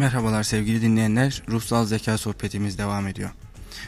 Merhabalar sevgili dinleyenler. Ruhsal zeka sohbetimiz devam ediyor.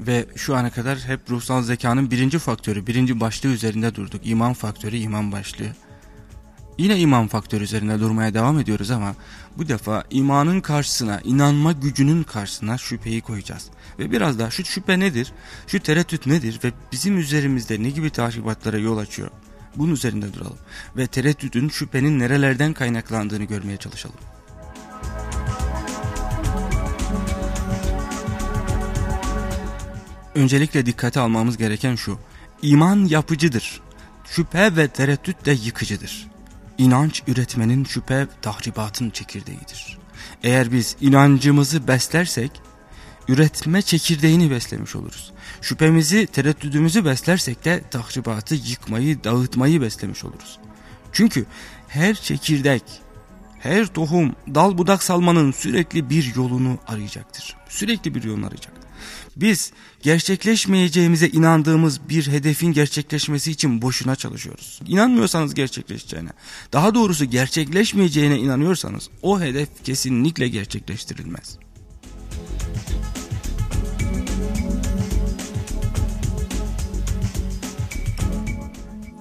Ve şu ana kadar hep ruhsal zekanın birinci faktörü, birinci başlığı üzerinde durduk. İman faktörü, iman başlığı. Yine iman faktörü üzerinde durmaya devam ediyoruz ama bu defa imanın karşısına, inanma gücünün karşısına şüpheyi koyacağız. Ve biraz daha şu şüphe nedir, şu tereddüt nedir ve bizim üzerimizde ne gibi takibatlara yol açıyor? Bunun üzerinde duralım. Ve tereddütün, şüphenin nerelerden kaynaklandığını görmeye çalışalım. Öncelikle dikkate almamız gereken şu. İman yapıcıdır. Şüphe ve tereddüt de yıkıcıdır. İnanç üretmenin şüphe tahribatın çekirdeğidir. Eğer biz inancımızı beslersek üretme çekirdeğini beslemiş oluruz. Şüphemizi, tereddüdümüzü beslersek de tahribatı, yıkmayı, dağıtmayı beslemiş oluruz. Çünkü her çekirdek, her tohum, dal budak salmanın sürekli bir yolunu arayacaktır. Sürekli bir yolunu arayacak. Biz gerçekleşmeyeceğimize inandığımız bir hedefin gerçekleşmesi için boşuna çalışıyoruz. İnanmıyorsanız gerçekleşeceğine, daha doğrusu gerçekleşmeyeceğine inanıyorsanız o hedef kesinlikle gerçekleştirilmez.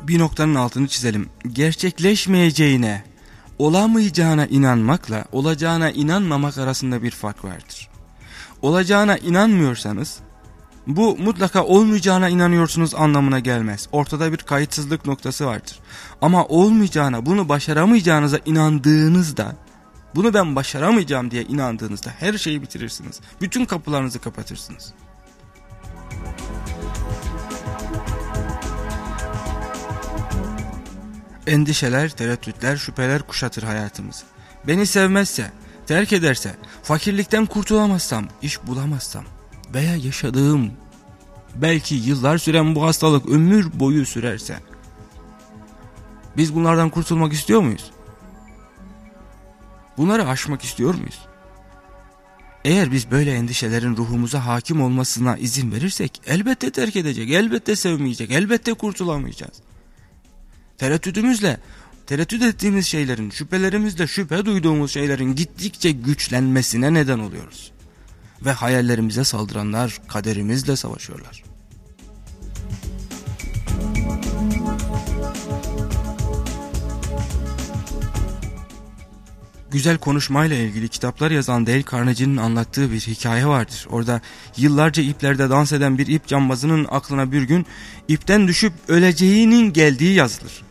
Bir noktanın altını çizelim. Gerçekleşmeyeceğine, olamayacağına inanmakla olacağına inanmamak arasında bir fark vardır olacağına inanmıyorsanız bu mutlaka olmayacağına inanıyorsunuz anlamına gelmez. Ortada bir kayıtsızlık noktası vardır. Ama olmayacağına, bunu başaramayacağınıza inandığınızda, bunu ben başaramayacağım diye inandığınızda her şeyi bitirirsiniz. Bütün kapılarınızı kapatırsınız. Endişeler, tereddütler, şüpheler kuşatır hayatımızı. Beni sevmezse, terk ederse, fakirlikten kurtulamazsam, iş bulamazsam veya yaşadığım belki yıllar süren bu hastalık ömür boyu sürerse biz bunlardan kurtulmak istiyor muyuz? Bunları aşmak istiyor muyuz? Eğer biz böyle endişelerin ruhumuza hakim olmasına izin verirsek elbette terk edecek, elbette sevmeyecek, elbette kurtulamayacağız. Tereddüdümüzle tereddüt ettiğimiz şeylerin, şüphelerimizle şüphe duyduğumuz şeylerin gittikçe güçlenmesine neden oluyoruz. Ve hayallerimize saldıranlar kaderimizle savaşıyorlar. Güzel konuşmayla ilgili kitaplar yazan Dale Carnegie'nin anlattığı bir hikaye vardır. Orada yıllarca iplerde dans eden bir ip cambazının aklına bir gün ipten düşüp öleceğinin geldiği yazılır.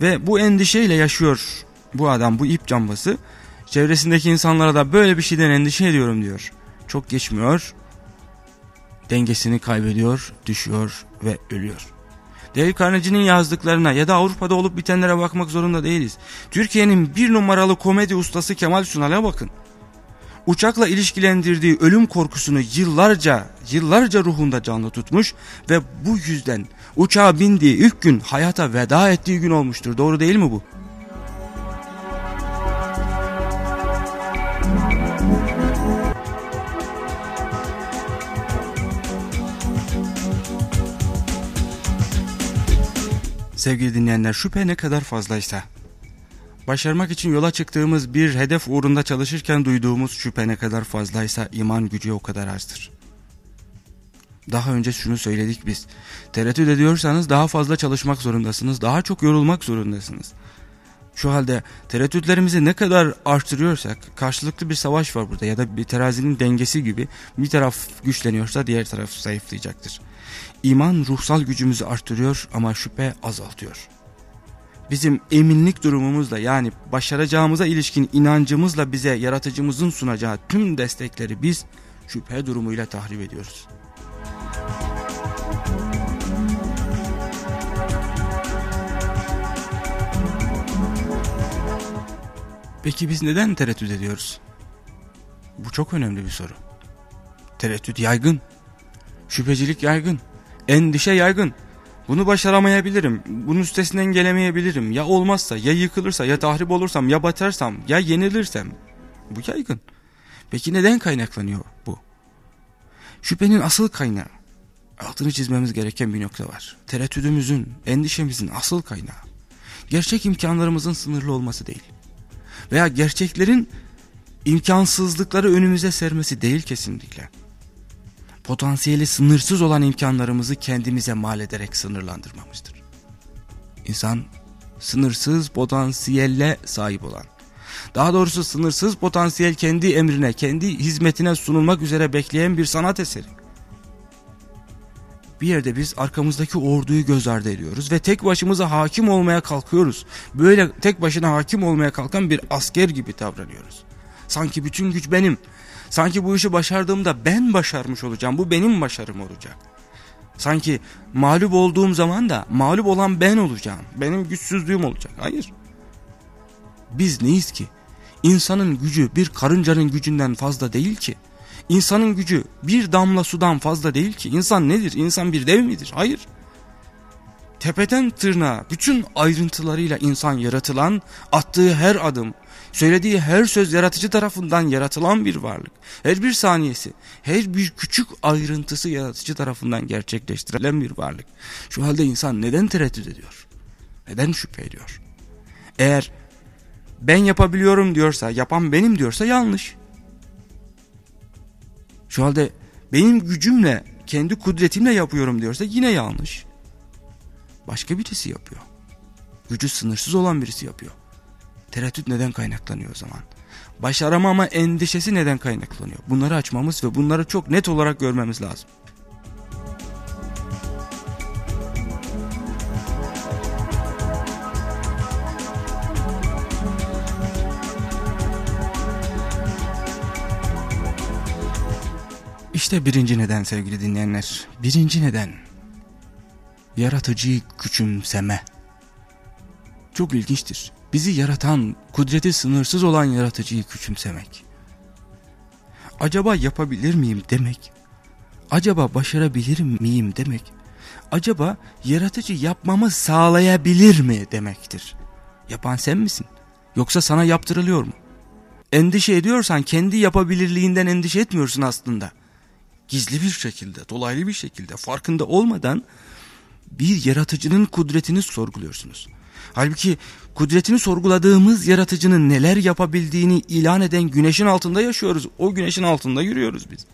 Ve bu endişeyle yaşıyor bu adam bu ip cambası. Çevresindeki insanlara da böyle bir şeyden endişe ediyorum diyor. Çok geçmiyor. Dengesini kaybediyor, düşüyor ve ölüyor. Dale Carnegie'nin yazdıklarına ya da Avrupa'da olup bitenlere bakmak zorunda değiliz. Türkiye'nin bir numaralı komedi ustası Kemal Sunal'a bakın. Uçakla ilişkilendirdiği ölüm korkusunu yıllarca, yıllarca ruhunda canlı tutmuş ve bu yüzden uçağa bindiği ilk gün hayata veda ettiği gün olmuştur. Doğru değil mi bu? Sevgili dinleyenler şüphe ne kadar fazlaysa, başarmak için yola çıktığımız bir hedef uğrunda çalışırken duyduğumuz şüphe ne kadar fazlaysa iman gücü o kadar azdır. Daha önce şunu söyledik biz. Tereddüt ediyorsanız daha fazla çalışmak zorundasınız. Daha çok yorulmak zorundasınız. Şu halde tereddütlerimizi ne kadar arttırıyorsak karşılıklı bir savaş var burada ya da bir terazinin dengesi gibi bir taraf güçleniyorsa diğer taraf zayıflayacaktır. İman ruhsal gücümüzü arttırıyor ama şüphe azaltıyor. Bizim eminlik durumumuzla yani başaracağımıza ilişkin inancımızla bize yaratıcımızın sunacağı tüm destekleri biz şüphe durumuyla tahrip ediyoruz. Peki biz neden tereddüt ediyoruz? Bu çok önemli bir soru. Tereddüt yaygın. Şüphecilik yaygın. Endişe yaygın. Bunu başaramayabilirim. Bunun üstesinden gelemeyebilirim. Ya olmazsa, ya yıkılırsa, ya tahrip olursam, ya batarsam, ya yenilirsem. Bu yaygın. Peki neden kaynaklanıyor bu? Şüphenin asıl kaynağı. Altını çizmemiz gereken bir nokta var. Tereddüdümüzün, endişemizin asıl kaynağı. Gerçek imkanlarımızın sınırlı olması değil veya gerçeklerin imkansızlıkları önümüze sermesi değil kesinlikle. Potansiyeli sınırsız olan imkanlarımızı kendimize mal ederek sınırlandırmamızdır. İnsan sınırsız potansiyelle sahip olan, daha doğrusu sınırsız potansiyel kendi emrine, kendi hizmetine sunulmak üzere bekleyen bir sanat eseri. Bir yerde biz arkamızdaki orduyu göz ardı ediyoruz ve tek başımıza hakim olmaya kalkıyoruz. Böyle tek başına hakim olmaya kalkan bir asker gibi davranıyoruz. Sanki bütün güç benim. Sanki bu işi başardığımda ben başarmış olacağım. Bu benim başarım olacak. Sanki mağlup olduğum zaman da mağlup olan ben olacağım. Benim güçsüzlüğüm olacak. Hayır. Biz neyiz ki? İnsanın gücü bir karıncanın gücünden fazla değil ki. İnsanın gücü bir damla sudan fazla değil ki. İnsan nedir? İnsan bir dev midir? Hayır. Tepeden tırnağa bütün ayrıntılarıyla insan yaratılan, attığı her adım, söylediği her söz yaratıcı tarafından yaratılan bir varlık. Her bir saniyesi, her bir küçük ayrıntısı yaratıcı tarafından gerçekleştirilen bir varlık. Şu halde insan neden tereddüt ediyor? Neden şüphe ediyor? Eğer ben yapabiliyorum diyorsa, yapan benim diyorsa yanlış. Şu halde benim gücümle, kendi kudretimle yapıyorum diyorsa yine yanlış. Başka birisi yapıyor. Gücü sınırsız olan birisi yapıyor. Tereddüt neden kaynaklanıyor o zaman? Başaramama endişesi neden kaynaklanıyor? Bunları açmamız ve bunları çok net olarak görmemiz lazım. İşte birinci neden sevgili dinleyenler. Birinci neden. Yaratıcıyı küçümseme. Çok ilginçtir. Bizi yaratan, kudreti sınırsız olan yaratıcıyı küçümsemek. Acaba yapabilir miyim demek. Acaba başarabilir miyim demek. Acaba yaratıcı yapmamı sağlayabilir mi demektir. Yapan sen misin? Yoksa sana yaptırılıyor mu? Endişe ediyorsan kendi yapabilirliğinden endişe etmiyorsun aslında gizli bir şekilde, dolaylı bir şekilde farkında olmadan bir yaratıcının kudretini sorguluyorsunuz. Halbuki kudretini sorguladığımız yaratıcının neler yapabildiğini ilan eden güneşin altında yaşıyoruz. O güneşin altında yürüyoruz biz.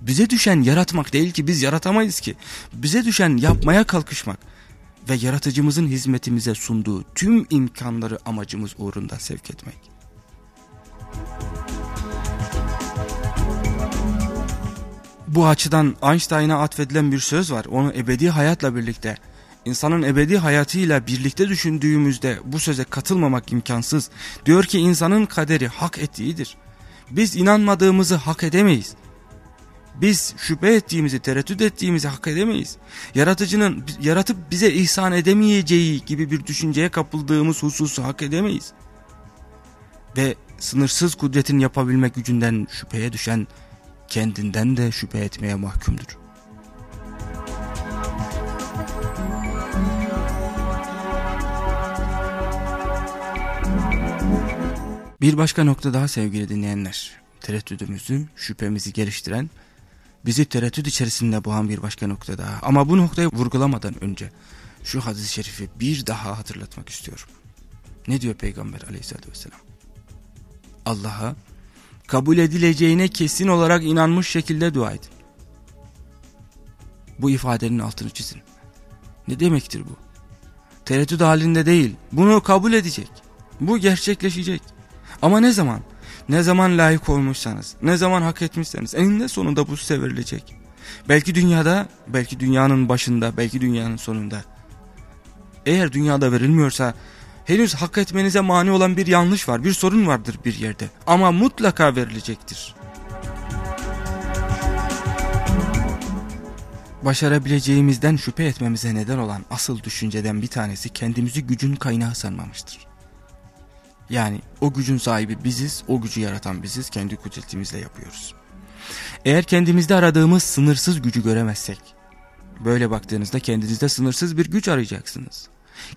Bize düşen yaratmak değil ki biz yaratamayız ki. Bize düşen yapmaya kalkışmak ve yaratıcımızın hizmetimize sunduğu tüm imkanları amacımız uğrunda sevk etmek. Bu açıdan Einstein'a atfedilen bir söz var. Onu ebedi hayatla birlikte, insanın ebedi hayatıyla birlikte düşündüğümüzde bu söze katılmamak imkansız. Diyor ki insanın kaderi hak ettiğidir. Biz inanmadığımızı hak edemeyiz. Biz şüphe ettiğimizi, tereddüt ettiğimizi hak edemeyiz. Yaratıcının yaratıp bize ihsan edemeyeceği gibi bir düşünceye kapıldığımız hususu hak edemeyiz. Ve sınırsız kudretin yapabilmek gücünden şüpheye düşen kendinden de şüphe etmeye mahkumdur. Bir başka nokta daha sevgili dinleyenler. Tereddüdümüzü, şüphemizi geliştiren, bizi tereddüt içerisinde boğan bir başka nokta daha. Ama bu noktayı vurgulamadan önce şu hadis-i şerifi bir daha hatırlatmak istiyorum. Ne diyor Peygamber aleyhissalatü vesselam? Allah'a kabul edileceğine kesin olarak inanmış şekilde dua edin. Bu ifadenin altını çizin. Ne demektir bu? Tereddüt halinde değil. Bunu kabul edecek. Bu gerçekleşecek. Ama ne zaman? Ne zaman layık olmuşsanız, ne zaman hak etmişseniz eninde sonunda bu size verilecek. Belki dünyada, belki dünyanın başında, belki dünyanın sonunda. Eğer dünyada verilmiyorsa henüz hak etmenize mani olan bir yanlış var, bir sorun vardır bir yerde. Ama mutlaka verilecektir. Başarabileceğimizden şüphe etmemize neden olan asıl düşünceden bir tanesi kendimizi gücün kaynağı sanmamıştır. Yani o gücün sahibi biziz, o gücü yaratan biziz, kendi kudretimizle yapıyoruz. Eğer kendimizde aradığımız sınırsız gücü göremezsek, böyle baktığınızda kendinizde sınırsız bir güç arayacaksınız.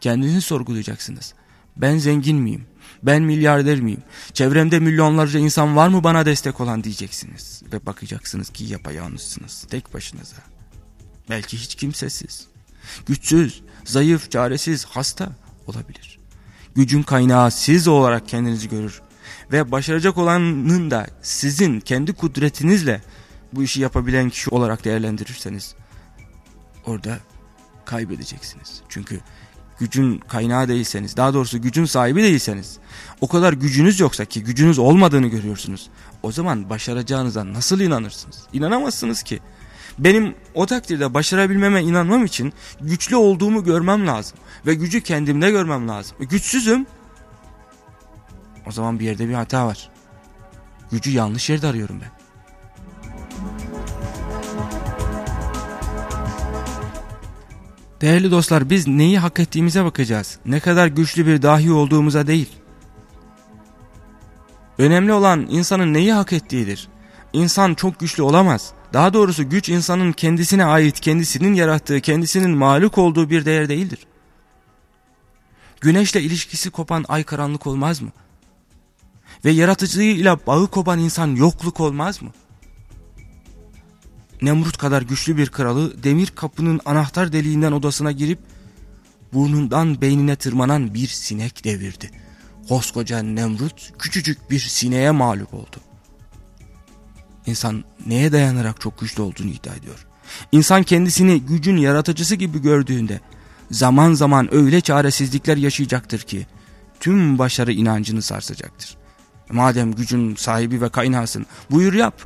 Kendinizi sorgulayacaksınız. Ben zengin miyim? Ben milyarder miyim? Çevremde milyonlarca insan var mı bana destek olan diyeceksiniz. Ve bakacaksınız ki yapayalnızsınız. Tek başınıza. Belki hiç kimsesiz. Güçsüz, zayıf, çaresiz, hasta olabilir. Gücün kaynağı siz olarak kendinizi görür. ve başaracak olanın da sizin kendi kudretinizle bu işi yapabilen kişi olarak değerlendirirseniz orada kaybedeceksiniz. Çünkü gücün kaynağı değilseniz daha doğrusu gücün sahibi değilseniz o kadar gücünüz yoksa ki gücünüz olmadığını görüyorsunuz. O zaman başaracağınıza nasıl inanırsınız? İnanamazsınız ki. Benim o takdirde başarabilmeme inanmam için güçlü olduğumu görmem lazım. Ve gücü kendimde görmem lazım. E, güçsüzüm. O zaman bir yerde bir hata var. Gücü yanlış yerde arıyorum ben. Değerli dostlar biz neyi hak ettiğimize bakacağız. Ne kadar güçlü bir dahi olduğumuza değil. Önemli olan insanın neyi hak ettiğidir. İnsan çok güçlü olamaz. Daha doğrusu güç insanın kendisine ait, kendisinin yarattığı, kendisinin mağluk olduğu bir değer değildir. Güneşle ilişkisi kopan ay karanlık olmaz mı? Ve yaratıcılığıyla bağı kopan insan yokluk olmaz mı? Nemrut kadar güçlü bir kralı demir kapının anahtar deliğinden odasına girip burnundan beynine tırmanan bir sinek devirdi. Koskoca Nemrut küçücük bir sineğe mağlup oldu. İnsan neye dayanarak çok güçlü olduğunu iddia ediyor. İnsan kendisini gücün yaratıcısı gibi gördüğünde zaman zaman öyle çaresizlikler yaşayacaktır ki tüm başarı inancını sarsacaktır. Madem gücün sahibi ve kaynağısın buyur yap.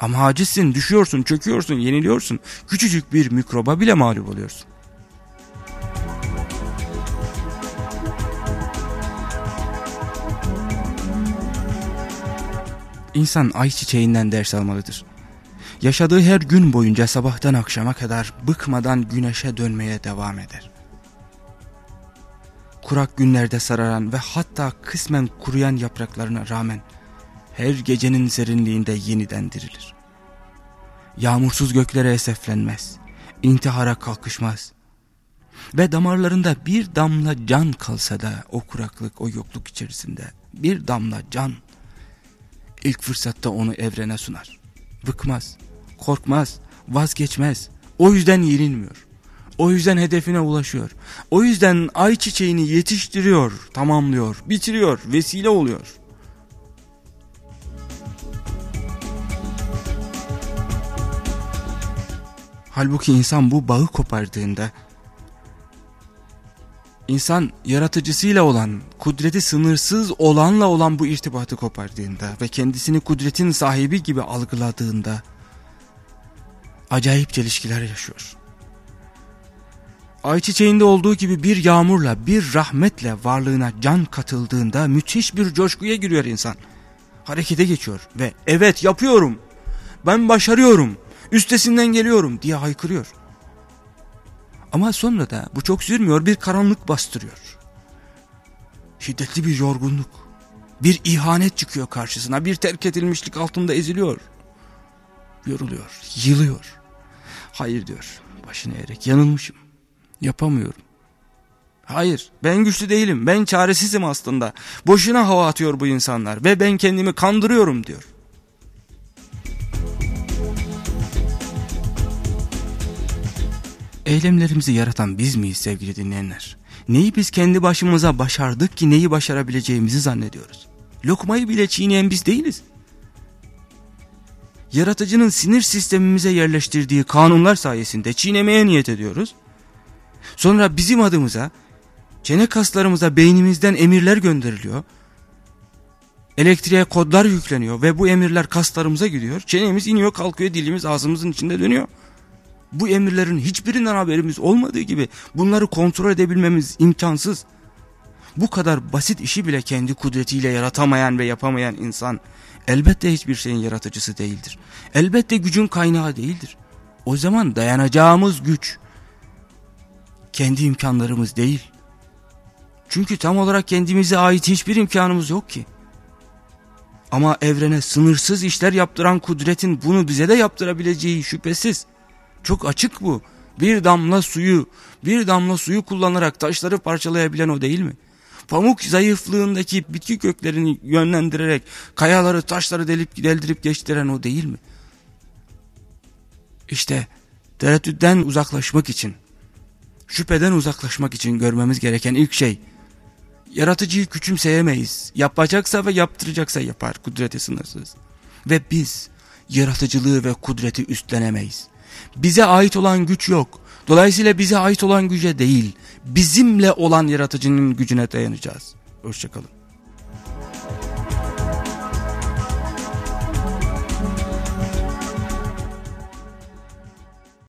Ama acizsin, düşüyorsun, çöküyorsun, yeniliyorsun. Küçücük bir mikroba bile mağlup oluyorsun. İnsan ay çiçeğinden ders almalıdır. Yaşadığı her gün boyunca sabahtan akşama kadar bıkmadan güneşe dönmeye devam eder. Kurak günlerde sararan ve hatta kısmen kuruyan yapraklarına rağmen her gecenin serinliğinde yeniden dirilir. Yağmursuz göklere eseflenmez, intihara kalkışmaz ve damarlarında bir damla can kalsa da o kuraklık, o yokluk içerisinde bir damla can ilk fırsatta onu evrene sunar. Bıkmaz, korkmaz, vazgeçmez. O yüzden yenilmiyor. O yüzden hedefine ulaşıyor. O yüzden ay çiçeğini yetiştiriyor, tamamlıyor, bitiriyor, vesile oluyor. Halbuki insan bu bağı kopardığında İnsan yaratıcısıyla olan, kudreti sınırsız olanla olan bu irtibatı kopardığında ve kendisini kudretin sahibi gibi algıladığında acayip çelişkiler yaşıyor. Ayçiçeğinde olduğu gibi bir yağmurla, bir rahmetle varlığına can katıldığında müthiş bir coşkuya giriyor insan. Harekete geçiyor ve evet yapıyorum, ben başarıyorum, üstesinden geliyorum diye haykırıyor. Ama sonra da bu çok sürmüyor bir karanlık bastırıyor. Şiddetli bir yorgunluk, bir ihanet çıkıyor karşısına, bir terk edilmişlik altında eziliyor. Yoruluyor, yılıyor. Hayır diyor, başını eğerek yanılmışım, yapamıyorum. Hayır ben güçlü değilim ben çaresizim aslında. Boşuna hava atıyor bu insanlar ve ben kendimi kandırıyorum diyor. Eylemlerimizi yaratan biz miyiz sevgili dinleyenler? Neyi biz kendi başımıza başardık ki neyi başarabileceğimizi zannediyoruz? Lokmayı bile çiğneyen biz değiliz. Yaratıcının sinir sistemimize yerleştirdiği kanunlar sayesinde çiğnemeye niyet ediyoruz. Sonra bizim adımıza, çene kaslarımıza beynimizden emirler gönderiliyor. Elektriğe kodlar yükleniyor ve bu emirler kaslarımıza gidiyor. Çenemiz iniyor kalkıyor dilimiz ağzımızın içinde dönüyor bu emirlerin hiçbirinden haberimiz olmadığı gibi bunları kontrol edebilmemiz imkansız. Bu kadar basit işi bile kendi kudretiyle yaratamayan ve yapamayan insan elbette hiçbir şeyin yaratıcısı değildir. Elbette gücün kaynağı değildir. O zaman dayanacağımız güç kendi imkanlarımız değil. Çünkü tam olarak kendimize ait hiçbir imkanımız yok ki. Ama evrene sınırsız işler yaptıran kudretin bunu bize de yaptırabileceği şüphesiz. Çok açık bu. Bir damla suyu, bir damla suyu kullanarak taşları parçalayabilen o değil mi? Pamuk zayıflığındaki bitki köklerini yönlendirerek kayaları taşları delip deldirip geçtiren o değil mi? İşte tereddütten uzaklaşmak için, şüpheden uzaklaşmak için görmemiz gereken ilk şey, Yaratıcıyı küçümseyemeyiz. Yapacaksa ve yaptıracaksa yapar. Kudreti sınırsız. Ve biz yaratıcılığı ve kudreti üstlenemeyiz. Bize ait olan güç yok. Dolayısıyla bize ait olan güce değil, bizimle olan yaratıcının gücüne dayanacağız. Hoşçakalın.